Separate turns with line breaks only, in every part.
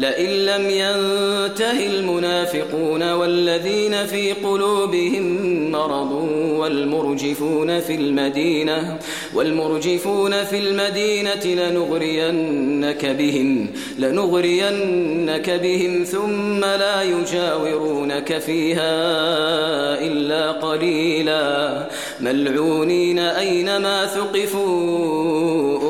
لئن لم ينتهي المنافقون والذين في قلوبهم مرض والمرجفون في المدينة والمرجفون في المدينة لنغرينك بهم لنغرينك بهم ثم لا يجاورونك فيها إلا قليلا. ملعونين أينما ثقفون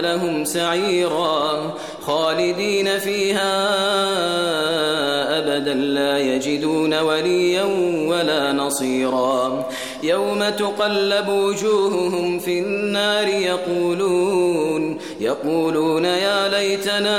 لهم سعيرا خالدين فيها أبدا لا يجدون وليا ولا نصيرا يوم تقلب وجوههم في النار يقولون يقولون يا ليتنا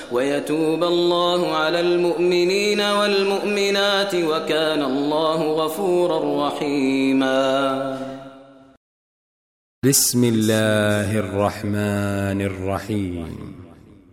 ويتوب الله على المؤمنين والمؤمنات وكان الله غفورا رحيما.
بسم الله الرحمن الرحيم.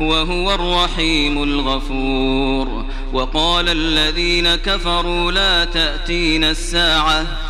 وهو الرحيم الغفور. وقال الذين كفروا لا تأتين الساعة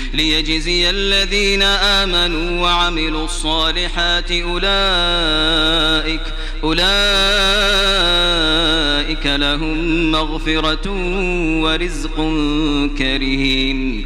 ليجزي الذين آمنوا وعملوا الصالحات أولئك أولئك لهم مغفرة ورزق كريم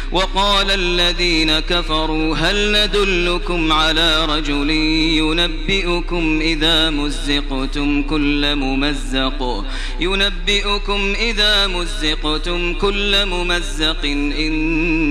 وقال الذين كفروا هل ندلكم على رجل ينبئكم إذا مزقتم كل ممزق؟ ينبئكم إذا مزقتم كل ممزق إن